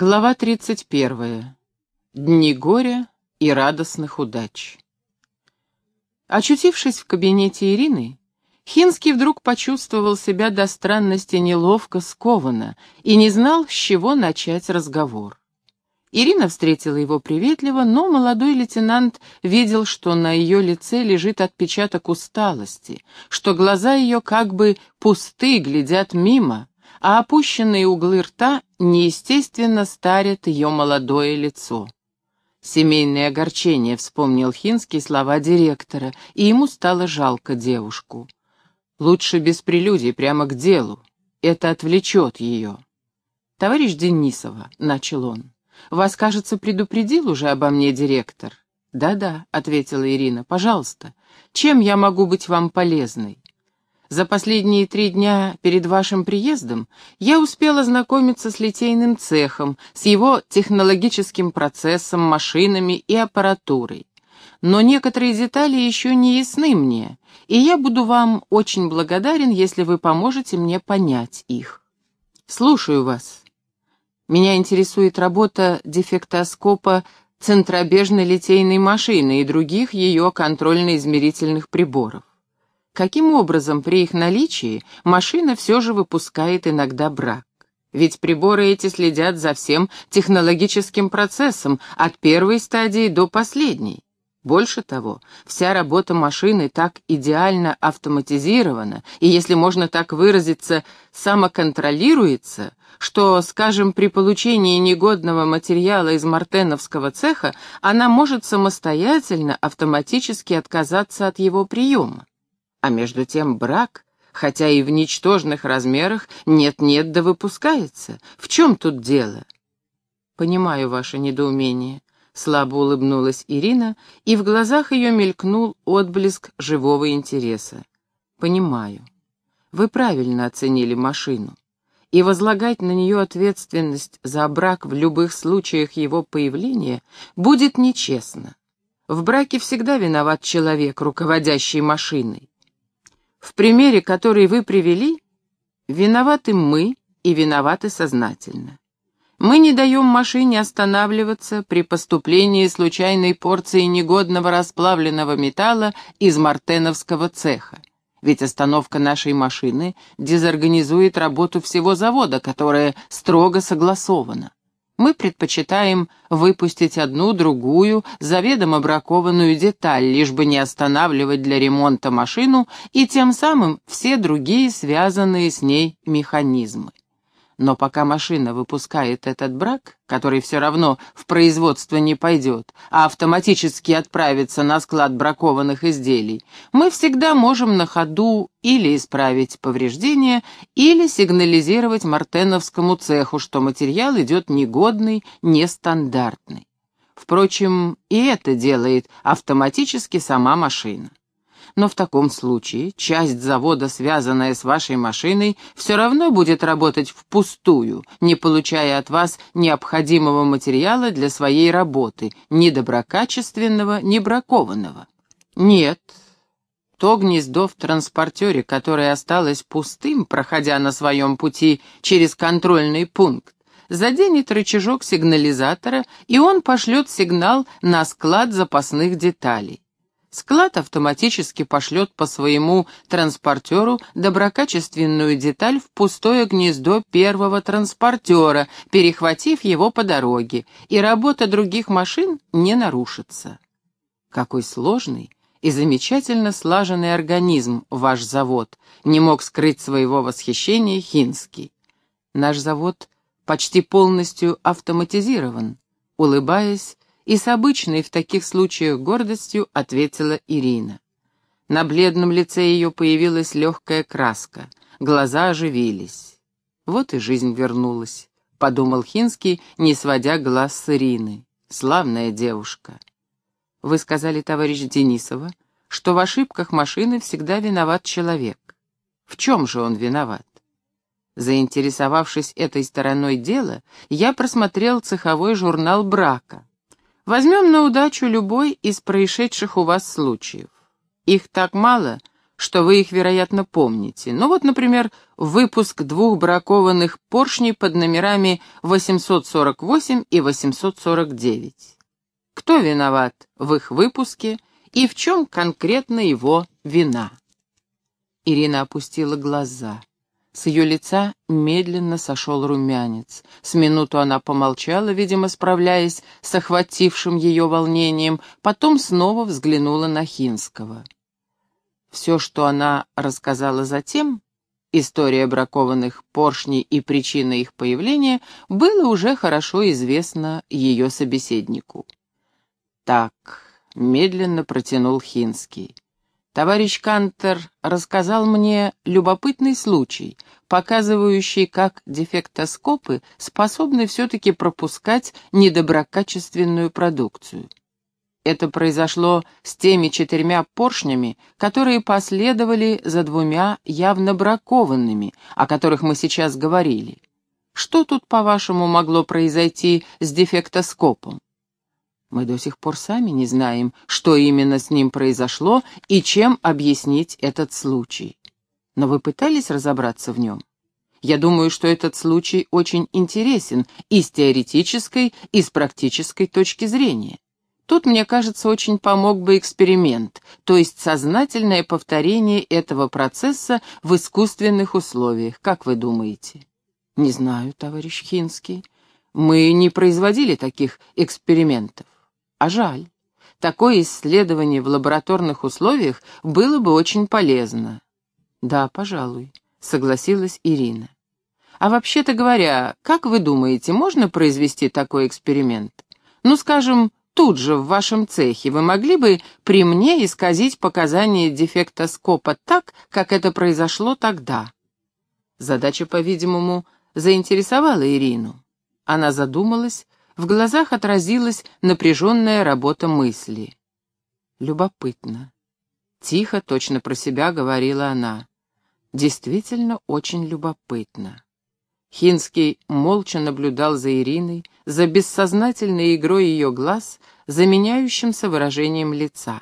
Глава 31. Дни горя и радостных удач. Очутившись в кабинете Ирины, Хинский вдруг почувствовал себя до странности неловко скованно и не знал, с чего начать разговор. Ирина встретила его приветливо, но молодой лейтенант видел, что на ее лице лежит отпечаток усталости, что глаза ее как бы пусты, глядят мимо, а опущенные углы рта неестественно старят ее молодое лицо. Семейное огорчение, вспомнил Хинский слова директора, и ему стало жалко девушку. Лучше без прелюдий, прямо к делу. Это отвлечет ее. «Товарищ Денисова», — начал он, — «вас, кажется, предупредил уже обо мне директор?» «Да-да», — ответила Ирина, — «пожалуйста. Чем я могу быть вам полезной?» За последние три дня перед вашим приездом я успел ознакомиться с литейным цехом, с его технологическим процессом, машинами и аппаратурой. Но некоторые детали еще не ясны мне, и я буду вам очень благодарен, если вы поможете мне понять их. Слушаю вас. Меня интересует работа дефектоскопа центробежной литейной машины и других ее контрольно-измерительных приборов. Каким образом при их наличии машина все же выпускает иногда брак? Ведь приборы эти следят за всем технологическим процессом, от первой стадии до последней. Больше того, вся работа машины так идеально автоматизирована и, если можно так выразиться, самоконтролируется, что, скажем, при получении негодного материала из мартеновского цеха она может самостоятельно автоматически отказаться от его приема. А между тем брак, хотя и в ничтожных размерах, нет-нет да выпускается. В чем тут дело? Понимаю ваше недоумение. Слабо улыбнулась Ирина, и в глазах ее мелькнул отблеск живого интереса. Понимаю. Вы правильно оценили машину. И возлагать на нее ответственность за брак в любых случаях его появления будет нечестно. В браке всегда виноват человек, руководящий машиной. В примере, который вы привели, виноваты мы и виноваты сознательно. Мы не даем машине останавливаться при поступлении случайной порции негодного расплавленного металла из мартеновского цеха. Ведь остановка нашей машины дезорганизует работу всего завода, которая строго согласована мы предпочитаем выпустить одну, другую, заведомо бракованную деталь, лишь бы не останавливать для ремонта машину и тем самым все другие связанные с ней механизмы. Но пока машина выпускает этот брак, который все равно в производство не пойдет, а автоматически отправится на склад бракованных изделий, мы всегда можем на ходу или исправить повреждения, или сигнализировать мартеновскому цеху, что материал идет негодный, нестандартный. Впрочем, и это делает автоматически сама машина но в таком случае часть завода, связанная с вашей машиной, все равно будет работать впустую, не получая от вас необходимого материала для своей работы, ни доброкачественного, ни бракованного. Нет, то гнездо в транспортере, которое осталось пустым, проходя на своем пути через контрольный пункт, заденет рычажок сигнализатора, и он пошлет сигнал на склад запасных деталей. Склад автоматически пошлет по своему транспортеру доброкачественную деталь в пустое гнездо первого транспортера, перехватив его по дороге, и работа других машин не нарушится. Какой сложный и замечательно слаженный организм ваш завод, не мог скрыть своего восхищения Хинский. Наш завод почти полностью автоматизирован, улыбаясь, и с обычной в таких случаях гордостью ответила Ирина. На бледном лице ее появилась легкая краска, глаза оживились. Вот и жизнь вернулась, подумал Хинский, не сводя глаз с Ирины. Славная девушка. Вы сказали, товарищ Денисова, что в ошибках машины всегда виноват человек. В чем же он виноват? Заинтересовавшись этой стороной дела, я просмотрел цеховой журнал брака. Возьмем на удачу любой из происшедших у вас случаев. Их так мало, что вы их, вероятно, помните. Ну вот, например, выпуск двух бракованных поршней под номерами 848 и 849. Кто виноват в их выпуске и в чем конкретно его вина? Ирина опустила глаза. С ее лица медленно сошел румянец. С минуту она помолчала, видимо, справляясь с охватившим ее волнением, потом снова взглянула на Хинского. Все, что она рассказала затем, история бракованных поршней и причина их появления, было уже хорошо известно ее собеседнику. «Так», — медленно протянул Хинский, — Товарищ Кантер рассказал мне любопытный случай, показывающий, как дефектоскопы способны все-таки пропускать недоброкачественную продукцию. Это произошло с теми четырьмя поршнями, которые последовали за двумя явно бракованными, о которых мы сейчас говорили. Что тут, по-вашему, могло произойти с дефектоскопом? Мы до сих пор сами не знаем, что именно с ним произошло и чем объяснить этот случай. Но вы пытались разобраться в нем? Я думаю, что этот случай очень интересен и с теоретической, и с практической точки зрения. Тут, мне кажется, очень помог бы эксперимент, то есть сознательное повторение этого процесса в искусственных условиях. Как вы думаете? Не знаю, товарищ Хинский. Мы не производили таких экспериментов. А жаль. Такое исследование в лабораторных условиях было бы очень полезно. Да, пожалуй, согласилась Ирина. А вообще-то говоря, как вы думаете, можно произвести такой эксперимент? Ну, скажем, тут же, в вашем цехе, вы могли бы при мне исказить показания дефектоскопа так, как это произошло тогда? Задача, по-видимому, заинтересовала Ирину. Она задумалась, в глазах отразилась напряженная работа мысли. Любопытно. Тихо, точно про себя говорила она. Действительно очень любопытно. Хинский молча наблюдал за Ириной, за бессознательной игрой ее глаз, за меняющимся выражением лица.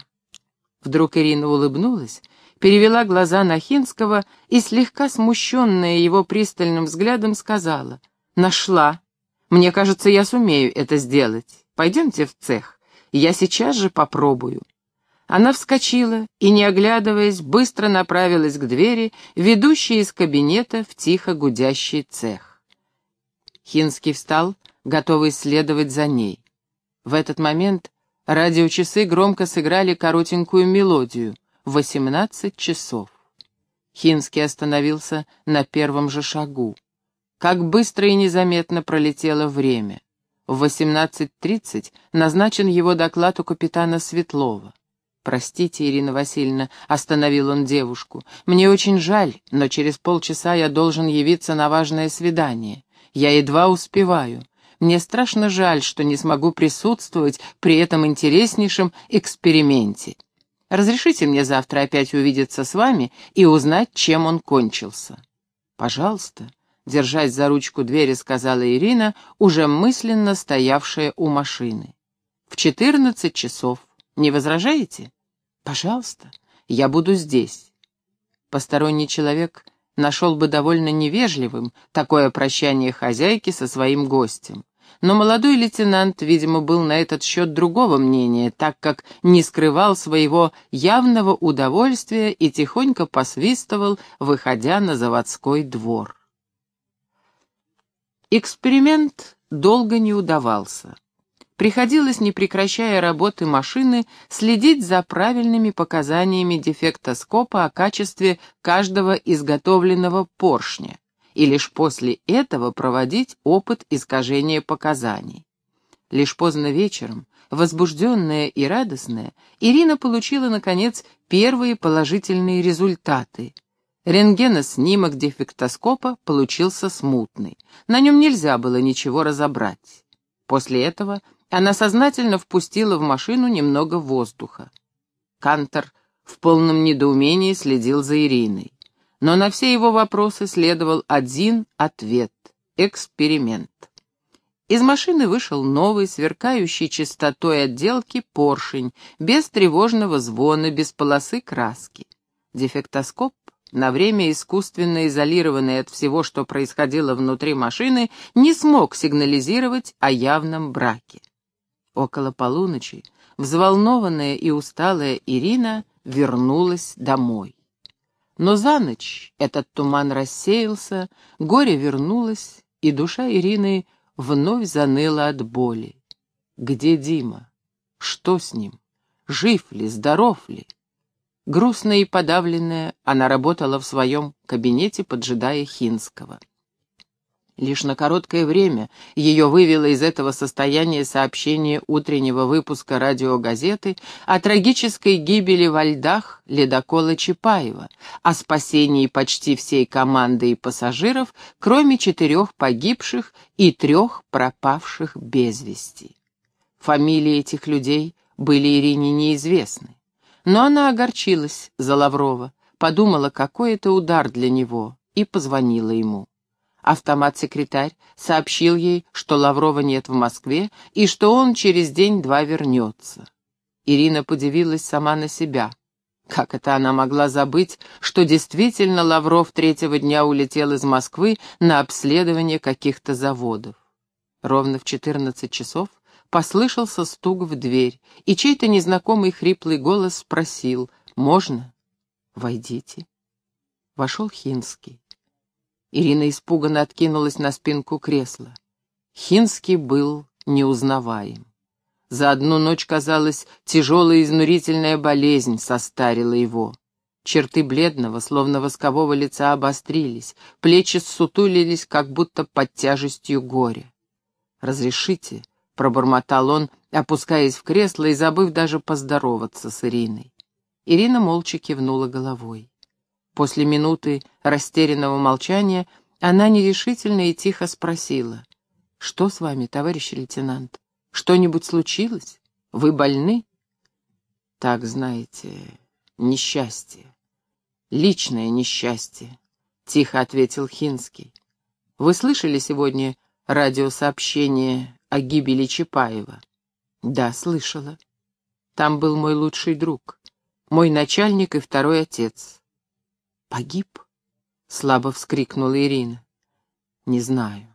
Вдруг Ирина улыбнулась, перевела глаза на Хинского и, слегка смущенная его пристальным взглядом, сказала «Нашла». Мне кажется, я сумею это сделать. Пойдемте в цех. Я сейчас же попробую». Она вскочила и, не оглядываясь, быстро направилась к двери, ведущей из кабинета в тихо гудящий цех. Хинский встал, готовый следовать за ней. В этот момент радиочасы громко сыграли коротенькую мелодию — восемнадцать часов. Хинский остановился на первом же шагу. Как быстро и незаметно пролетело время. В 18.30 назначен его доклад у капитана Светлова. «Простите, Ирина Васильевна», — остановил он девушку, — «мне очень жаль, но через полчаса я должен явиться на важное свидание. Я едва успеваю. Мне страшно жаль, что не смогу присутствовать при этом интереснейшем эксперименте. Разрешите мне завтра опять увидеться с вами и узнать, чем он кончился?» «Пожалуйста», держась за ручку двери, сказала Ирина, уже мысленно стоявшая у машины. «В четырнадцать часов. Не возражаете?» «Пожалуйста, я буду здесь». Посторонний человек нашел бы довольно невежливым такое прощание хозяйки со своим гостем. Но молодой лейтенант, видимо, был на этот счет другого мнения, так как не скрывал своего явного удовольствия и тихонько посвистывал, выходя на заводской двор. Эксперимент долго не удавался. Приходилось, не прекращая работы машины, следить за правильными показаниями дефектоскопа о качестве каждого изготовленного поршня, и лишь после этого проводить опыт искажения показаний. Лишь поздно вечером, возбужденная и радостная, Ирина получила, наконец, первые положительные результаты — Рентгеноснимок дефектоскопа получился смутный. На нем нельзя было ничего разобрать. После этого она сознательно впустила в машину немного воздуха. Кантор в полном недоумении следил за Ириной. Но на все его вопросы следовал один ответ — эксперимент. Из машины вышел новый, сверкающий чистотой отделки поршень, без тревожного звона, без полосы краски. Дефектоскоп на время искусственно изолированный от всего, что происходило внутри машины, не смог сигнализировать о явном браке. Около полуночи взволнованная и усталая Ирина вернулась домой. Но за ночь этот туман рассеялся, горе вернулось, и душа Ирины вновь заныла от боли. Где Дима? Что с ним? Жив ли, здоров ли? Грустная и подавленная, она работала в своем кабинете, поджидая Хинского. Лишь на короткое время ее вывело из этого состояния сообщение утреннего выпуска радиогазеты о трагической гибели во льдах ледокола Чапаева, о спасении почти всей команды и пассажиров, кроме четырех погибших и трех пропавших без вести. Фамилии этих людей были Ирине неизвестны. Но она огорчилась за Лаврова, подумала, какой это удар для него, и позвонила ему. Автомат-секретарь сообщил ей, что Лаврова нет в Москве и что он через день-два вернется. Ирина подивилась сама на себя. Как это она могла забыть, что действительно Лавров третьего дня улетел из Москвы на обследование каких-то заводов? Ровно в 14 часов послышался стук в дверь, и чей-то незнакомый хриплый голос спросил «Можно?» «Войдите». Вошел Хинский. Ирина испуганно откинулась на спинку кресла. Хинский был неузнаваем. За одну ночь, казалось, тяжелая изнурительная болезнь состарила его. Черты бледного, словно воскового лица обострились, плечи ссутулились, как будто под тяжестью горя. «Разрешите?» — пробормотал он, опускаясь в кресло и забыв даже поздороваться с Ириной. Ирина молча кивнула головой. После минуты растерянного молчания она нерешительно и тихо спросила. «Что с вами, товарищ лейтенант? Что-нибудь случилось? Вы больны?» «Так, знаете, несчастье. Личное несчастье», — тихо ответил Хинский. «Вы слышали сегодня радиосообщение о гибели Чапаева?» «Да, слышала. Там был мой лучший друг, мой начальник и второй отец. «Погиб?» — слабо вскрикнула Ирина. «Не знаю».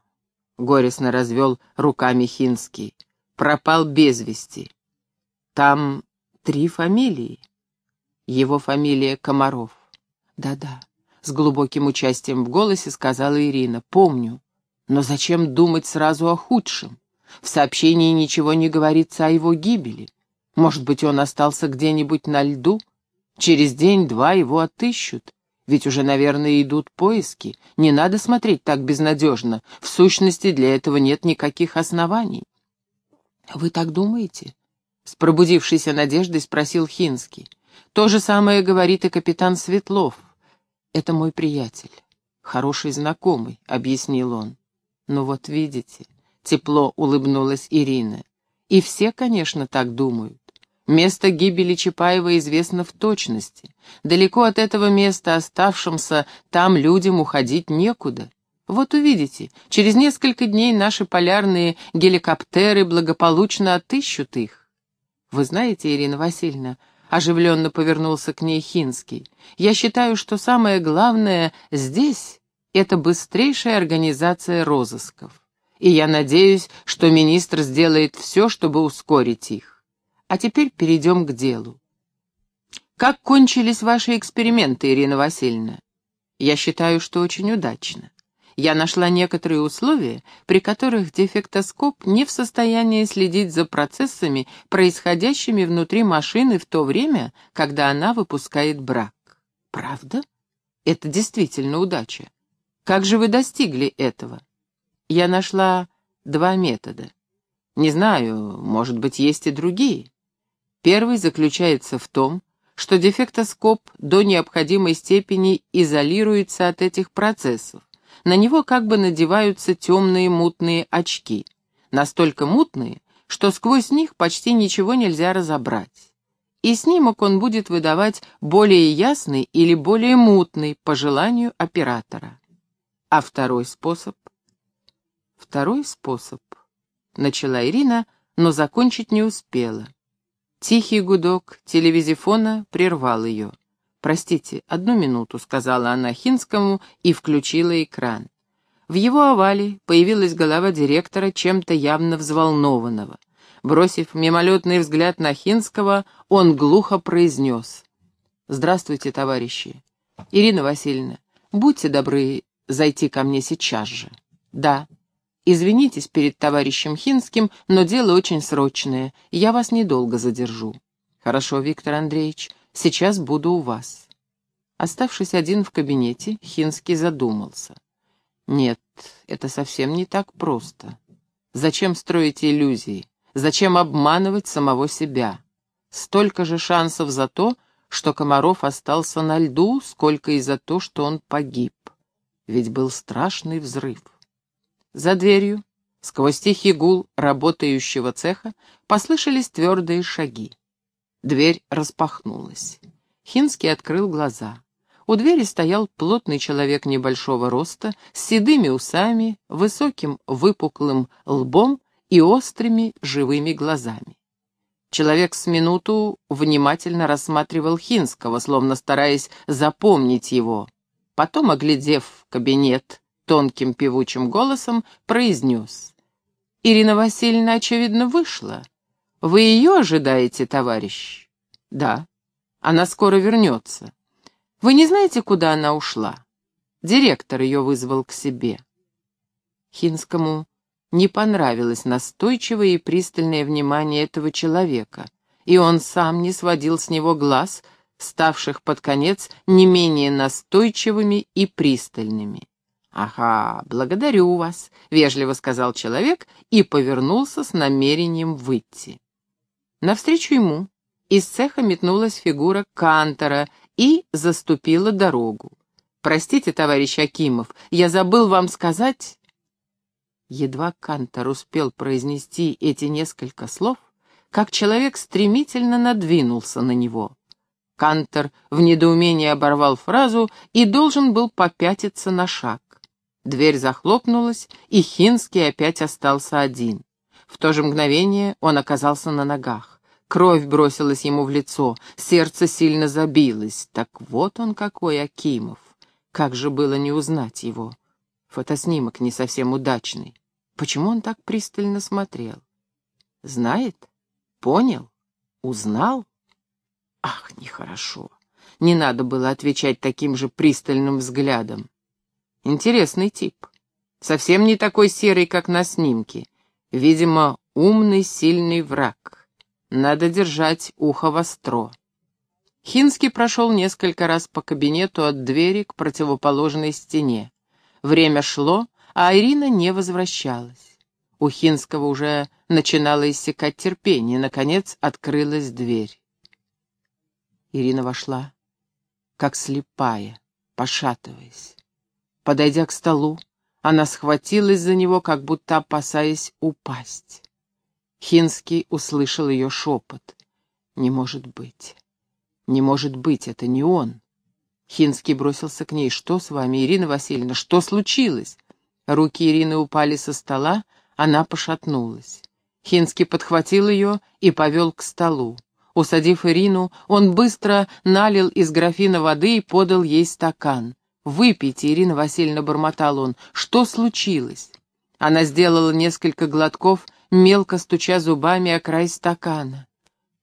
Горестно развел руками Хинский. «Пропал без вести. Там три фамилии. Его фамилия Комаров. Да-да, с глубоким участием в голосе сказала Ирина. Помню. Но зачем думать сразу о худшем? В сообщении ничего не говорится о его гибели. Может быть, он остался где-нибудь на льду? Через день-два его отыщут. Ведь уже, наверное, идут поиски. Не надо смотреть так безнадежно. В сущности, для этого нет никаких оснований. «Вы так думаете?» — с пробудившейся надеждой спросил Хинский. «То же самое говорит и капитан Светлов. Это мой приятель, хороший знакомый», — объяснил он. «Ну вот видите», — тепло улыбнулась Ирина. «И все, конечно, так думают. Место гибели Чапаева известно в точности. Далеко от этого места оставшимся там людям уходить некуда. Вот увидите, через несколько дней наши полярные геликоптеры благополучно отыщут их. Вы знаете, Ирина Васильевна, оживленно повернулся к ней Хинский, я считаю, что самое главное здесь — это быстрейшая организация розысков. И я надеюсь, что министр сделает все, чтобы ускорить их. А теперь перейдем к делу. Как кончились ваши эксперименты, Ирина Васильевна? Я считаю, что очень удачно. Я нашла некоторые условия, при которых дефектоскоп не в состоянии следить за процессами, происходящими внутри машины в то время, когда она выпускает брак. Правда? Это действительно удача. Как же вы достигли этого? Я нашла два метода. Не знаю, может быть, есть и другие. Первый заключается в том, что дефектоскоп до необходимой степени изолируется от этих процессов. На него как бы надеваются темные мутные очки. Настолько мутные, что сквозь них почти ничего нельзя разобрать. И снимок он будет выдавать более ясный или более мутный по желанию оператора. А второй способ? Второй способ. Начала Ирина, но закончить не успела. Тихий гудок телевизифона прервал ее. «Простите, одну минуту», — сказала она Хинскому и включила экран. В его овале появилась голова директора, чем-то явно взволнованного. Бросив мимолетный взгляд на Хинского, он глухо произнес. «Здравствуйте, товарищи. Ирина Васильевна, будьте добры зайти ко мне сейчас же». «Да». «Извинитесь перед товарищем Хинским, но дело очень срочное. Я вас недолго задержу». «Хорошо, Виктор Андреевич, сейчас буду у вас». Оставшись один в кабинете, Хинский задумался. «Нет, это совсем не так просто. Зачем строить иллюзии? Зачем обманывать самого себя? Столько же шансов за то, что Комаров остался на льду, сколько и за то, что он погиб. Ведь был страшный взрыв. За дверью, сквозь тихий гул работающего цеха, послышались твердые шаги. Дверь распахнулась. Хинский открыл глаза. У двери стоял плотный человек небольшого роста, с седыми усами, высоким выпуклым лбом и острыми живыми глазами. Человек с минуту внимательно рассматривал Хинского, словно стараясь запомнить его. Потом, оглядев кабинет тонким певучим голосом, произнес. «Ирина Васильевна, очевидно, вышла. Вы ее ожидаете, товарищ?» «Да. Она скоро вернется. Вы не знаете, куда она ушла?» Директор ее вызвал к себе. Хинскому не понравилось настойчивое и пристальное внимание этого человека, и он сам не сводил с него глаз, ставших под конец не менее настойчивыми и пристальными. «Ага, благодарю вас», — вежливо сказал человек и повернулся с намерением выйти. Навстречу ему из цеха метнулась фигура Кантора и заступила дорогу. «Простите, товарищ Акимов, я забыл вам сказать...» Едва Кантор успел произнести эти несколько слов, как человек стремительно надвинулся на него. Кантор в недоумении оборвал фразу и должен был попятиться на шаг. Дверь захлопнулась, и Хинский опять остался один. В то же мгновение он оказался на ногах. Кровь бросилась ему в лицо, сердце сильно забилось. Так вот он какой, Акимов. Как же было не узнать его? Фотоснимок не совсем удачный. Почему он так пристально смотрел? Знает? Понял? Узнал? Ах, нехорошо. Не надо было отвечать таким же пристальным взглядом. Интересный тип. Совсем не такой серый, как на снимке. Видимо, умный, сильный враг. Надо держать ухо востро. Хинский прошел несколько раз по кабинету от двери к противоположной стене. Время шло, а Ирина не возвращалась. У Хинского уже начинало иссякать терпение, наконец открылась дверь. Ирина вошла, как слепая, пошатываясь. Подойдя к столу, она схватилась за него, как будто опасаясь упасть. Хинский услышал ее шепот. «Не может быть! Не может быть, это не он!» Хинский бросился к ней. «Что с вами, Ирина Васильевна? Что случилось?» Руки Ирины упали со стола, она пошатнулась. Хинский подхватил ее и повел к столу. Усадив Ирину, он быстро налил из графина воды и подал ей стакан. «Выпейте, Ирина Васильевна», — бормотал он, — «что случилось?» Она сделала несколько глотков, мелко стуча зубами о край стакана.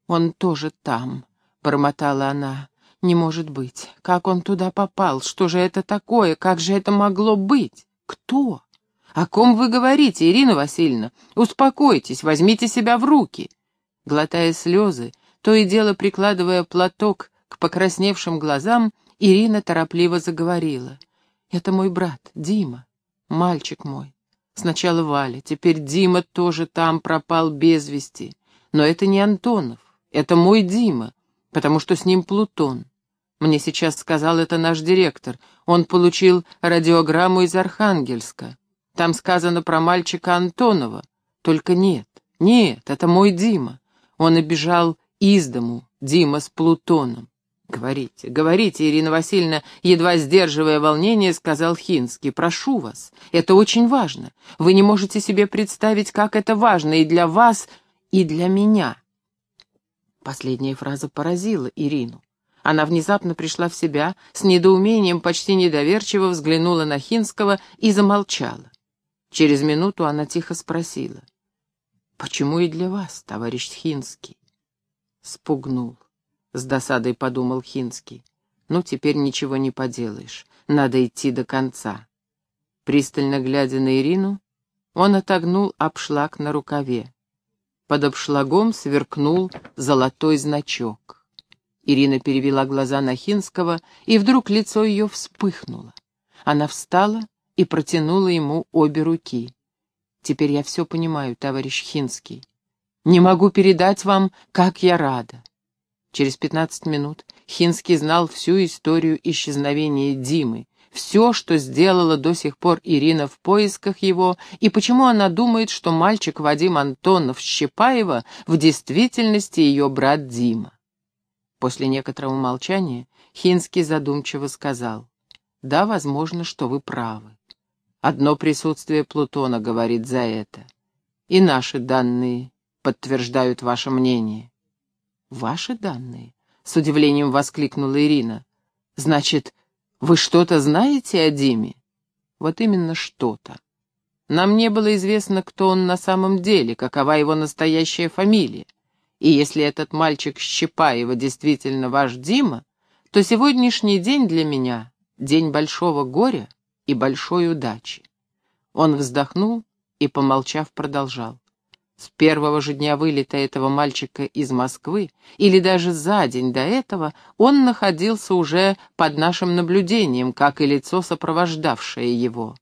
«Он тоже там», — бормотала она. «Не может быть. Как он туда попал? Что же это такое? Как же это могло быть?» «Кто? О ком вы говорите, Ирина Васильевна? Успокойтесь, возьмите себя в руки». Глотая слезы, то и дело прикладывая платок к покрасневшим глазам, Ирина торопливо заговорила. «Это мой брат, Дима, мальчик мой. Сначала Валя, теперь Дима тоже там пропал без вести. Но это не Антонов, это мой Дима, потому что с ним Плутон. Мне сейчас сказал это наш директор. Он получил радиограмму из Архангельска. Там сказано про мальчика Антонова. Только нет, нет, это мой Дима. Он обижал из дому, Дима с Плутоном. «Говорите, говорите, Ирина Васильевна, едва сдерживая волнение, сказал Хинский. Прошу вас, это очень важно. Вы не можете себе представить, как это важно и для вас, и для меня». Последняя фраза поразила Ирину. Она внезапно пришла в себя, с недоумением почти недоверчиво взглянула на Хинского и замолчала. Через минуту она тихо спросила. «Почему и для вас, товарищ Хинский?» Спугнул. С досадой подумал Хинский. «Ну, теперь ничего не поделаешь. Надо идти до конца». Пристально глядя на Ирину, он отогнул обшлаг на рукаве. Под обшлагом сверкнул золотой значок. Ирина перевела глаза на Хинского, и вдруг лицо ее вспыхнуло. Она встала и протянула ему обе руки. «Теперь я все понимаю, товарищ Хинский. Не могу передать вам, как я рада». Через пятнадцать минут Хинский знал всю историю исчезновения Димы, все, что сделала до сих пор Ирина в поисках его, и почему она думает, что мальчик Вадим Антонов Щепаева в действительности ее брат Дима. После некоторого молчания Хинский задумчиво сказал, «Да, возможно, что вы правы. Одно присутствие Плутона говорит за это. И наши данные подтверждают ваше мнение». «Ваши данные?» — с удивлением воскликнула Ирина. «Значит, вы что-то знаете о Диме?» «Вот именно что-то. Нам не было известно, кто он на самом деле, какова его настоящая фамилия. И если этот мальчик Щепаева действительно ваш Дима, то сегодняшний день для меня — день большого горя и большой удачи. Он вздохнул и, помолчав, продолжал. С первого же дня вылета этого мальчика из Москвы, или даже за день до этого, он находился уже под нашим наблюдением, как и лицо, сопровождавшее его.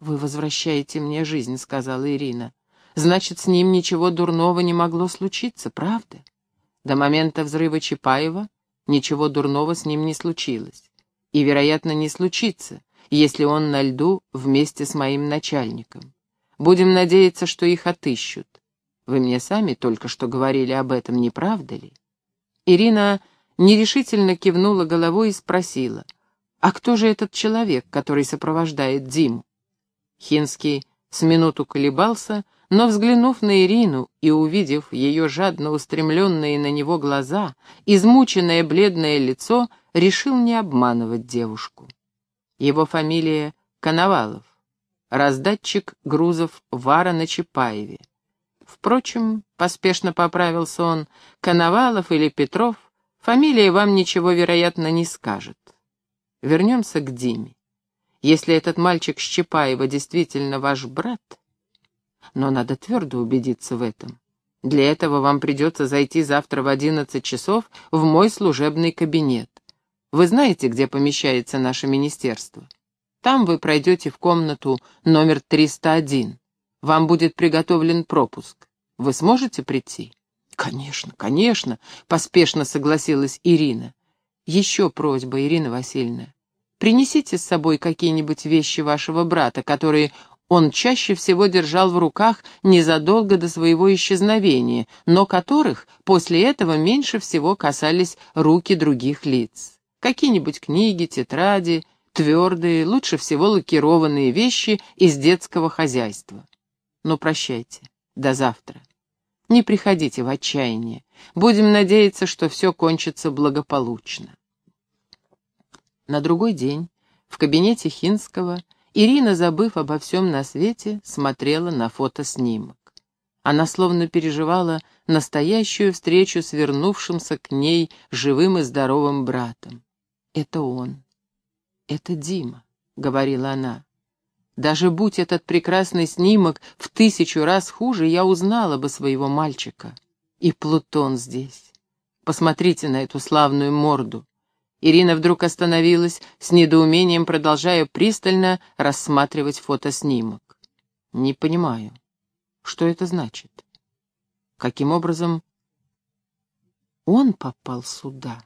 «Вы возвращаете мне жизнь», — сказала Ирина. «Значит, с ним ничего дурного не могло случиться, правда?» До момента взрыва Чапаева ничего дурного с ним не случилось. И, вероятно, не случится, если он на льду вместе с моим начальником. Будем надеяться, что их отыщут. Вы мне сами только что говорили об этом, не правда ли?» Ирина нерешительно кивнула головой и спросила, «А кто же этот человек, который сопровождает Диму?» Хинский с минуту колебался, но, взглянув на Ирину и увидев ее жадно устремленные на него глаза, измученное бледное лицо, решил не обманывать девушку. Его фамилия Коновалов, раздатчик грузов Вара на Чапаеве. Впрочем, поспешно поправился он, Коновалов или Петров, фамилия вам ничего, вероятно, не скажет. Вернемся к Диме. Если этот мальчик Щепаева действительно ваш брат, но надо твердо убедиться в этом. Для этого вам придется зайти завтра в одиннадцать часов в мой служебный кабинет. Вы знаете, где помещается наше министерство? Там вы пройдете в комнату номер 301. Вам будет приготовлен пропуск. Вы сможете прийти?» «Конечно, конечно», — поспешно согласилась Ирина. «Еще просьба, Ирина Васильевна. Принесите с собой какие-нибудь вещи вашего брата, которые он чаще всего держал в руках незадолго до своего исчезновения, но которых после этого меньше всего касались руки других лиц. Какие-нибудь книги, тетради, твердые, лучше всего лакированные вещи из детского хозяйства. Но прощайте. До завтра. Не приходите в отчаяние. Будем надеяться, что все кончится благополучно. На другой день в кабинете Хинского Ирина, забыв обо всем на свете, смотрела на фотоснимок. Она словно переживала настоящую встречу с вернувшимся к ней живым и здоровым братом. «Это он. Это Дима», — говорила она. Даже будь этот прекрасный снимок в тысячу раз хуже, я узнала бы своего мальчика. И Плутон здесь. Посмотрите на эту славную морду. Ирина вдруг остановилась, с недоумением продолжая пристально рассматривать фотоснимок. Не понимаю, что это значит? Каким образом он попал сюда?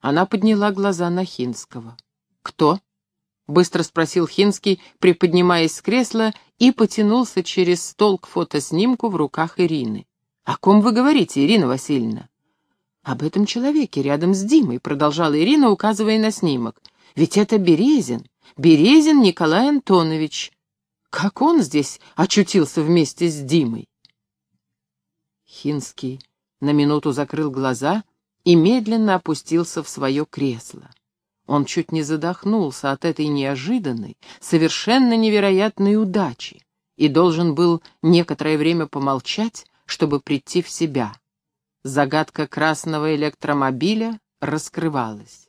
Она подняла глаза на Хинского. Кто? — быстро спросил Хинский, приподнимаясь с кресла, и потянулся через стол к фотоснимку в руках Ирины. «О ком вы говорите, Ирина Васильевна?» «Об этом человеке рядом с Димой», — продолжала Ирина, указывая на снимок. «Ведь это Березин, Березин Николай Антонович. Как он здесь очутился вместе с Димой?» Хинский на минуту закрыл глаза и медленно опустился в свое кресло. Он чуть не задохнулся от этой неожиданной, совершенно невероятной удачи и должен был некоторое время помолчать, чтобы прийти в себя. Загадка красного электромобиля раскрывалась.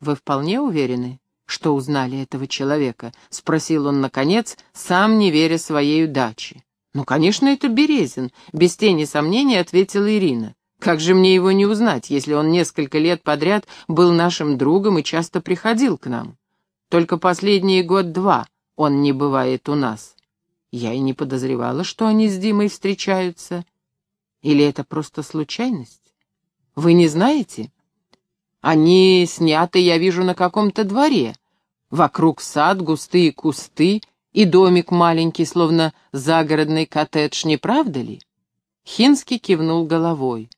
«Вы вполне уверены, что узнали этого человека?» — спросил он, наконец, сам не веря своей удаче. «Ну, конечно, это Березин», — без тени сомнений ответила Ирина. «Как же мне его не узнать, если он несколько лет подряд был нашим другом и часто приходил к нам? Только последние год-два он не бывает у нас. Я и не подозревала, что они с Димой встречаются. Или это просто случайность? Вы не знаете? Они сняты, я вижу, на каком-то дворе. Вокруг сад, густые кусты и домик маленький, словно загородный коттедж, не правда ли? Хинский кивнул головой.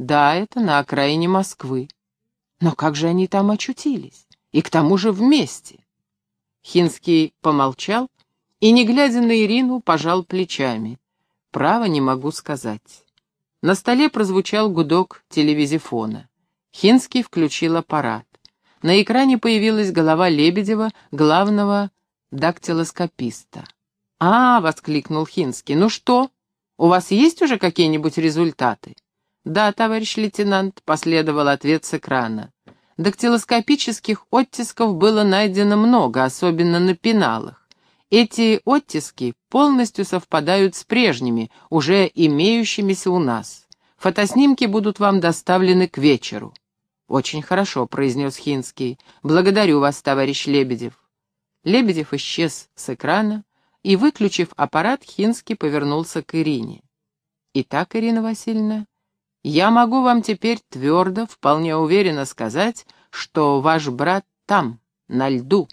Да, это на окраине Москвы. Но как же они там очутились? И к тому же вместе. Хинский помолчал и, не глядя на Ирину, пожал плечами. Право не могу сказать. На столе прозвучал гудок телевизифона. Хинский включил аппарат. На экране появилась голова Лебедева, главного дактилоскописта. «А!» — воскликнул Хинский. «Ну что, у вас есть уже какие-нибудь результаты?» «Да, товарищ лейтенант», — последовал ответ с экрана. Дактилоскопических оттисков было найдено много, особенно на пеналах. Эти оттиски полностью совпадают с прежними, уже имеющимися у нас. Фотоснимки будут вам доставлены к вечеру. «Очень хорошо», — произнес Хинский. «Благодарю вас, товарищ Лебедев». Лебедев исчез с экрана, и, выключив аппарат, Хинский повернулся к Ирине. «Итак, Ирина Васильевна, я могу вам теперь твердо, вполне уверенно сказать, что ваш брат там, на льду.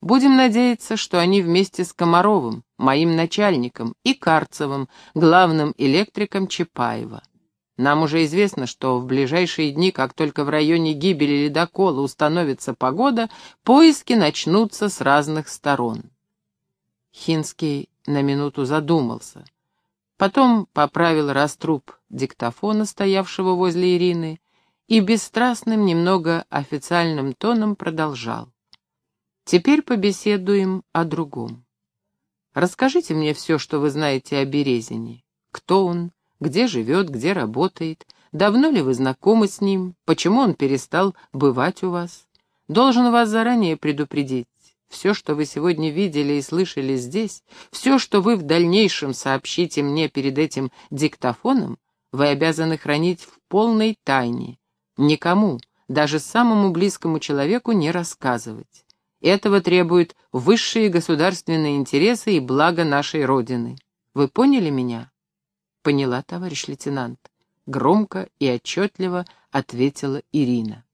Будем надеяться, что они вместе с Комаровым, моим начальником, и Карцевым, главным электриком Чапаева. Нам уже известно, что в ближайшие дни, как только в районе гибели ледокола установится погода, поиски начнутся с разных сторон. Хинский на минуту задумался — Потом поправил раструб диктофона, стоявшего возле Ирины, и бесстрастным, немного официальным тоном продолжал. «Теперь побеседуем о другом. Расскажите мне все, что вы знаете о Березине. Кто он, где живет, где работает, давно ли вы знакомы с ним, почему он перестал бывать у вас. Должен вас заранее предупредить. Все, что вы сегодня видели и слышали здесь, все, что вы в дальнейшем сообщите мне перед этим диктофоном, вы обязаны хранить в полной тайне. Никому, даже самому близкому человеку не рассказывать. Этого требуют высшие государственные интересы и благо нашей Родины. Вы поняли меня? Поняла, товарищ лейтенант. Громко и отчетливо ответила Ирина.